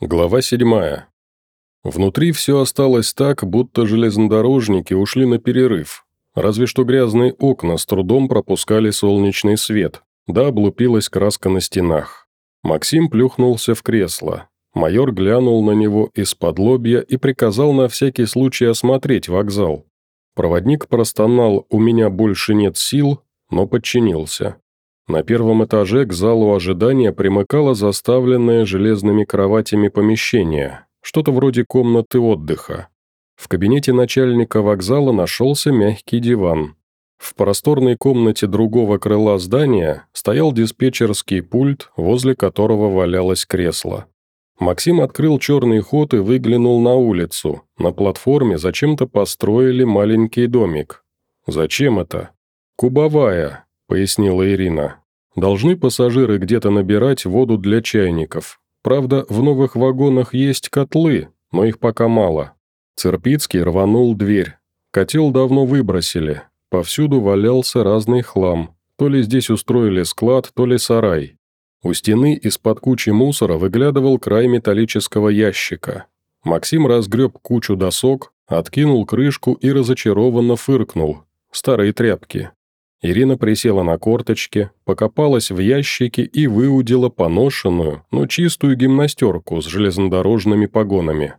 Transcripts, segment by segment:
Глава 7. Внутри все осталось так, будто железнодорожники ушли на перерыв. Разве что грязные окна с трудом пропускали солнечный свет, да облупилась краска на стенах. Максим плюхнулся в кресло. Майор глянул на него из-под лобья и приказал на всякий случай осмотреть вокзал. Проводник простонал «У меня больше нет сил», но подчинился. На первом этаже к залу ожидания примыкало заставленное железными кроватями помещение, что-то вроде комнаты отдыха. В кабинете начальника вокзала нашелся мягкий диван. В просторной комнате другого крыла здания стоял диспетчерский пульт, возле которого валялось кресло. Максим открыл черный ход и выглянул на улицу. На платформе зачем-то построили маленький домик. «Зачем это?» «Кубовая», — пояснила Ирина. «Должны пассажиры где-то набирать воду для чайников. Правда, в новых вагонах есть котлы, но их пока мало». Церпицкий рванул дверь. Котел давно выбросили. Повсюду валялся разный хлам. То ли здесь устроили склад, то ли сарай. У стены из-под кучи мусора выглядывал край металлического ящика. Максим разгреб кучу досок, откинул крышку и разочарованно фыркнул. Старые тряпки. Ирина присела на корточки, покопалась в ящике и выудила поношенную, но чистую гимнастерку с железнодорожными погонами.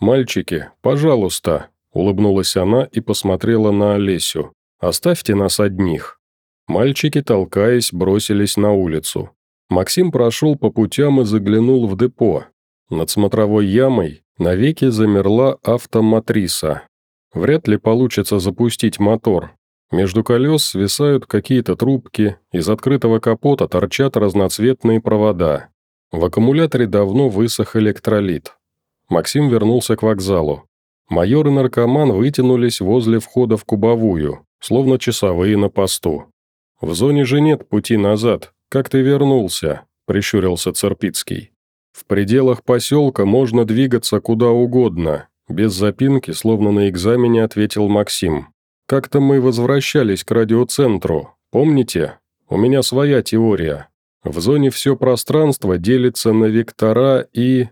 «Мальчики, пожалуйста», – улыбнулась она и посмотрела на Олесю. «Оставьте нас одних». Мальчики, толкаясь, бросились на улицу. Максим прошел по путям и заглянул в депо. Над смотровой ямой навеки замерла автоматриса. Вряд ли получится запустить мотор, между колес свисают какие-то трубки, из открытого капота торчат разноцветные провода. В аккумуляторе давно высох электролит. Максим вернулся к вокзалу. Майор и наркоман вытянулись возле входа в кубовую, словно часовые на посту. «В зоне же нет пути назад. Как ты вернулся?» – прищурился Церпицкий. «В пределах поселка можно двигаться куда угодно», – без запинки, словно на экзамене ответил Максим. Как-то мы возвращались к радиоцентру, помните? У меня своя теория. В зоне все пространство делится на вектора и...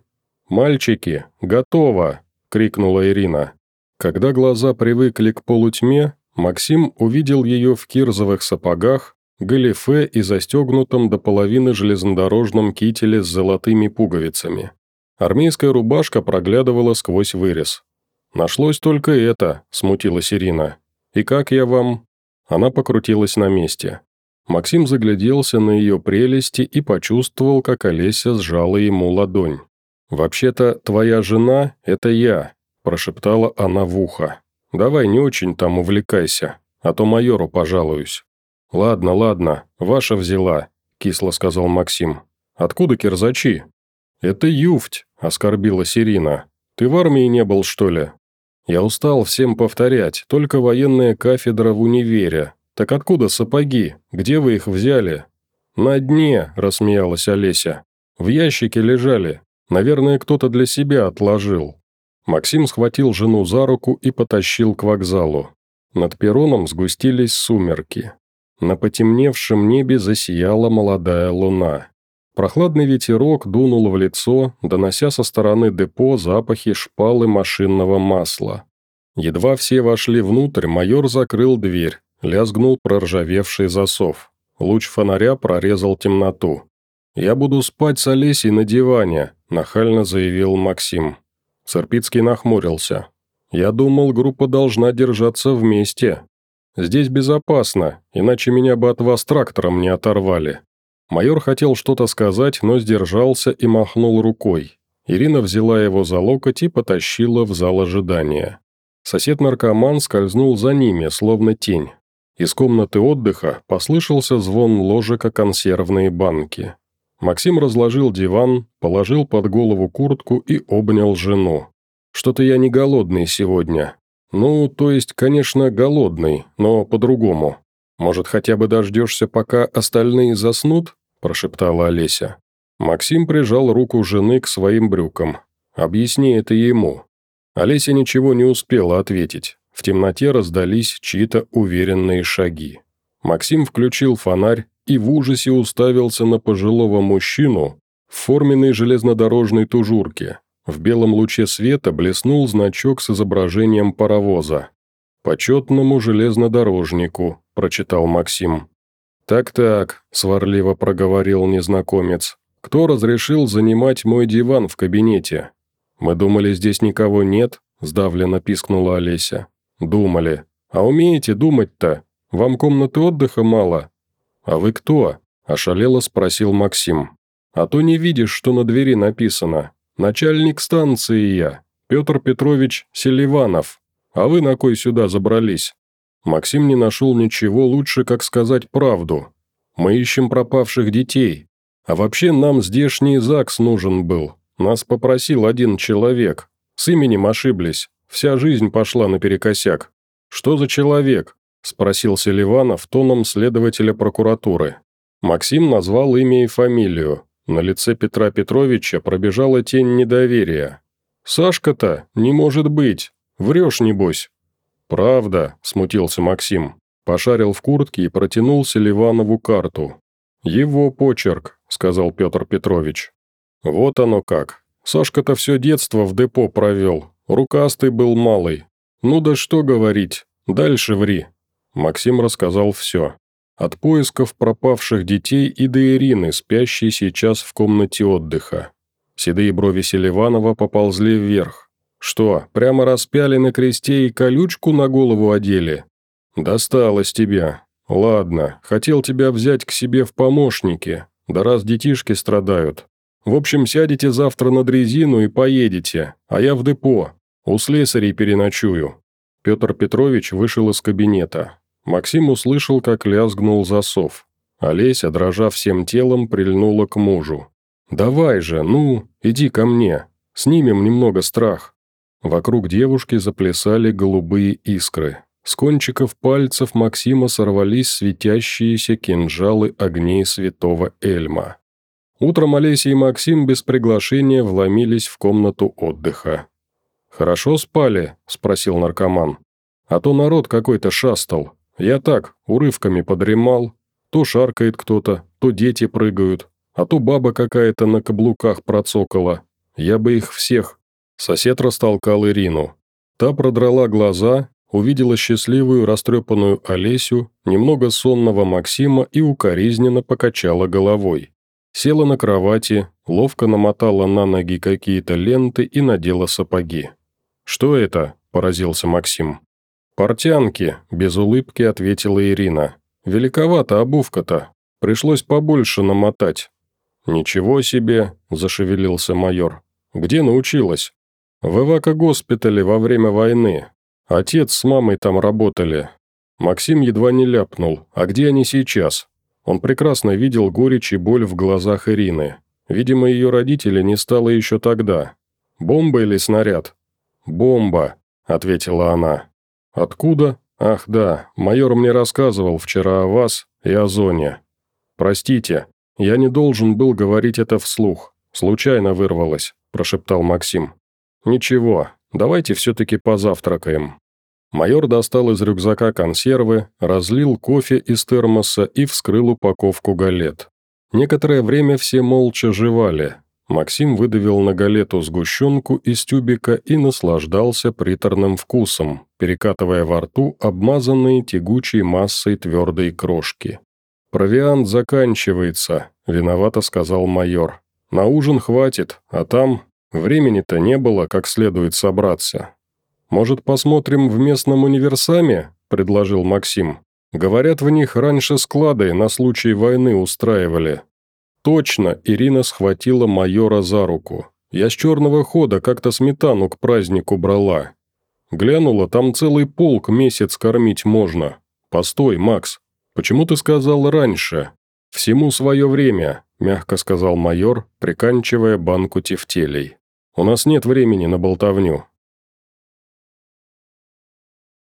«Мальчики, готово!» – крикнула Ирина. Когда глаза привыкли к полутьме, Максим увидел ее в кирзовых сапогах, галифе и застегнутом до половины железнодорожном кителе с золотыми пуговицами. Армейская рубашка проглядывала сквозь вырез. «Нашлось только это», – смутилась Ирина. «И как я вам?» Она покрутилась на месте. Максим загляделся на ее прелести и почувствовал, как Олеся сжала ему ладонь. «Вообще-то, твоя жена – это я», – прошептала она в ухо. «Давай не очень там увлекайся, а то майору пожалуюсь». «Ладно, ладно, ваша взяла», – кисло сказал Максим. «Откуда кирзачи?» «Это юфть», – оскорбила Сирина. «Ты в армии не был, что ли?» Я устал всем повторять, только военная кафедра в универе. Так откуда сапоги? Где вы их взяли?» «На дне», – рассмеялась Олеся. «В ящике лежали. Наверное, кто-то для себя отложил». Максим схватил жену за руку и потащил к вокзалу. Над перроном сгустились сумерки. На потемневшем небе засияла молодая луна. Прохладный ветерок дунул в лицо, донося со стороны депо запахи шпалы машинного масла. Едва все вошли внутрь, майор закрыл дверь, лязгнул проржавевший засов. Луч фонаря прорезал темноту. «Я буду спать с Олесей на диване», – нахально заявил Максим. Церпицкий нахмурился. «Я думал, группа должна держаться вместе. Здесь безопасно, иначе меня бы от вас трактором не оторвали». Майор хотел что-то сказать, но сдержался и махнул рукой. Ирина взяла его за локоть и потащила в зал ожидания. Сосед-наркоман скользнул за ними, словно тень. Из комнаты отдыха послышался звон ложек о консервные банки. Максим разложил диван, положил под голову куртку и обнял жену. «Что-то я не голодный сегодня. Ну, то есть, конечно, голодный, но по-другому. Может, хотя бы дождешься, пока остальные заснут?» – прошептала Олеся. Максим прижал руку жены к своим брюкам. «Объясни это ему». Олеся ничего не успела ответить. В темноте раздались чьи-то уверенные шаги. Максим включил фонарь и в ужасе уставился на пожилого мужчину в форменной железнодорожной тужурке. В белом луче света блеснул значок с изображением паровоза. «Почетному железнодорожнику», – прочитал Максим. «Так-так», – сварливо проговорил незнакомец. «Кто разрешил занимать мой диван в кабинете?» «Мы думали, здесь никого нет», – сдавленно пискнула Олеся. «Думали. А умеете думать-то? Вам комнаты отдыха мало?» «А вы кто?» – ошалело спросил Максим. «А то не видишь, что на двери написано. Начальник станции я, Петр Петрович Селиванов. А вы на кой сюда забрались?» Максим не нашел ничего лучше, как сказать правду. «Мы ищем пропавших детей. А вообще нам здешний ЗАГС нужен был. Нас попросил один человек. С именем ошиблись. Вся жизнь пошла наперекосяк. Что за человек?» – спросил Селиванов тоном следователя прокуратуры. Максим назвал имя и фамилию. На лице Петра Петровича пробежала тень недоверия. «Сашка-то? Не может быть! Врешь, небось!» «Правда», – смутился Максим. Пошарил в куртке и протянул Селиванову карту. «Его почерк», – сказал Петр Петрович. «Вот оно как. Сашка-то все детство в депо провел. Рукастый был малый. Ну да что говорить. Дальше ври». Максим рассказал все. От поисков пропавших детей и до Ирины, спящей сейчас в комнате отдыха. Седые брови Селиванова поползли вверх. «Что, прямо распяли на кресте и колючку на голову одели?» «Досталось тебя. Ладно, хотел тебя взять к себе в помощники, да раз детишки страдают. В общем, сядете завтра на дрезину и поедете, а я в депо. У слесарей переночую». Петр Петрович вышел из кабинета. Максим услышал, как лязгнул засов. Олеся, дрожа всем телом, прильнула к мужу. «Давай же, ну, иди ко мне. Снимем немного страх». Вокруг девушки заплясали голубые искры. С кончиков пальцев Максима сорвались светящиеся кинжалы огней святого Эльма. Утром Олеся и Максим без приглашения вломились в комнату отдыха. «Хорошо спали?» – спросил наркоман. «А то народ какой-то шастал. Я так, урывками подремал. То шаркает кто-то, то дети прыгают, а то баба какая-то на каблуках процокала. Я бы их всех. Сосед растолкал Ирину. Та продрала глаза, увидела счастливую растрепанную Олесю, немного сонного Максима и укоризненно покачала головой. Села на кровати, ловко намотала на ноги какие-то ленты и надела сапоги. «Что это?» – поразился Максим. «Портянки», – без улыбки ответила Ирина. «Великовата обувка-то. Пришлось побольше намотать». «Ничего себе», – зашевелился майор. «Где научилась?» «В эвако-госпитале во время войны. Отец с мамой там работали». Максим едва не ляпнул. «А где они сейчас?» Он прекрасно видел горечь и боль в глазах Ирины. Видимо, ее родители не стало еще тогда. «Бомба или снаряд?» «Бомба», – ответила она. «Откуда? Ах да, майор мне рассказывал вчера о вас и о зоне. Простите, я не должен был говорить это вслух. Случайно вырвалось», – прошептал Максим. «Ничего, давайте все-таки позавтракаем». Майор достал из рюкзака консервы, разлил кофе из термоса и вскрыл упаковку галет. Некоторое время все молча жевали, Максим выдавил на галету сгущенку из тюбика и наслаждался приторным вкусом, перекатывая во рту обмазанные тягучей массой твердой крошки. «Провиант заканчивается», – виновато сказал майор. «На ужин хватит, а там времени-то не было, как следует собраться». «Может, посмотрим в местном универсаме?» – предложил Максим. «Говорят, в них раньше склады на случай войны устраивали, Точно, Ирина схватила майора за руку. Я с черного хода как-то сметану к празднику брала. Глянула, там целый полк месяц кормить можно. Постой, Макс, почему ты сказал раньше? Всему свое время, мягко сказал майор, приканчивая банку тефтелей. У нас нет времени на болтовню.